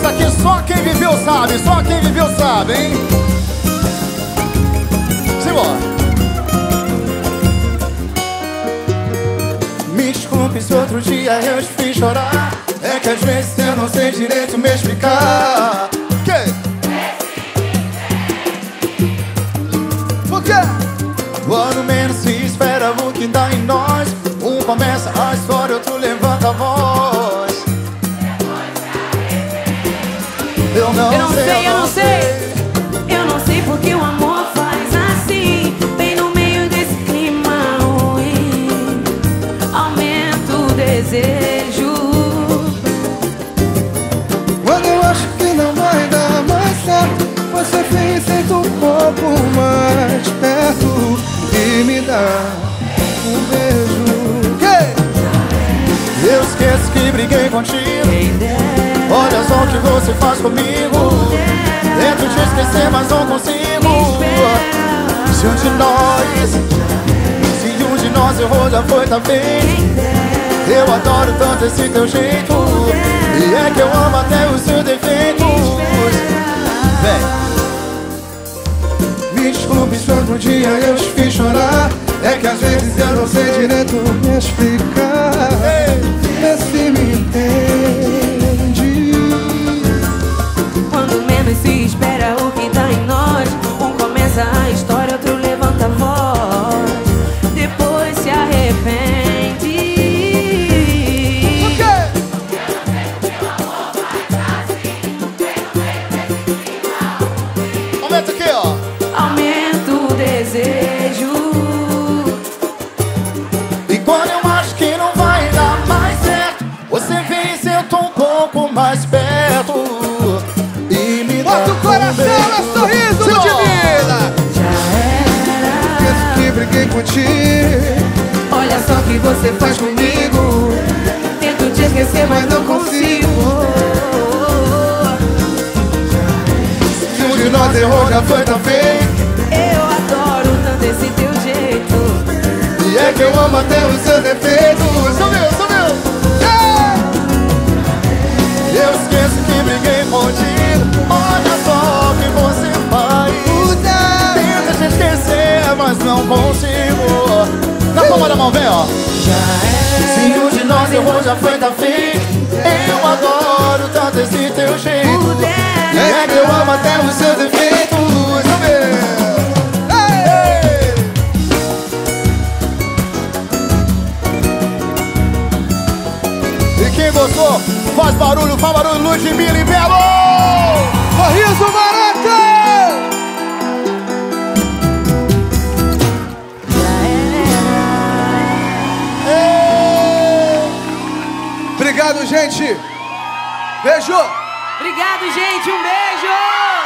Essa aqui só quem viveu sabe, só quem viveu sabe, hein? Simbora. Me desculpe se outro dia eu te fiz chorar. É que às vezes eu não sei direito me explicar. Que? Por quê? Quando menos se espera o que dá em nós Um começa a história, outro levanta a voz Eu não, Eu não sei, sei, eu não sei. Eu não sei porque o amor faz assim. Bem no meio desse clima ruim. Aumenta o desejo. Quando eu acho que não vai dar mais certo Você vem e senta um pouco mais perto E me dá um beijo Que? Eu esqueço que briguei contigo você faz comigo. Tento te esquecer, mas não consigo. Se um de nós Se um de nós errou, já foi, tá bem. Eu adoro tanto esse teu jeito. E é que eu amo até os seus defeitos. Vem. Me desculpe se outro dia eu te fiz chorar. É que às vezes eu não sei direito me explicar desejo. E quando eu acho que não vai dar mais certo Você vem e senta um pouco mais perto E me dá Bota o coração um sorriso ó. Divina Esqueço que briguei contigo Olha só o que você faz comigo. Tento te esquecer, mas não consigo. Se um de nós errou, já foi, tá feito é que eu amo até os seus defeitos. Subiu, subiu Eu esqueço que briguei contigo Olha só o que você faz. Tenta te esquecer, mas não consigo. Na palma da mão, vem, ó. Se um de nós errou, já foi, tá feito Eu adoro tanto esse teu jeito. É que eu amo até os seus defeitos faz barulho, faz barulho, Ludmilla e Belo! Sorriso Marata Obrigado, gente. Beijo. Obrigado, gente. Um beijo.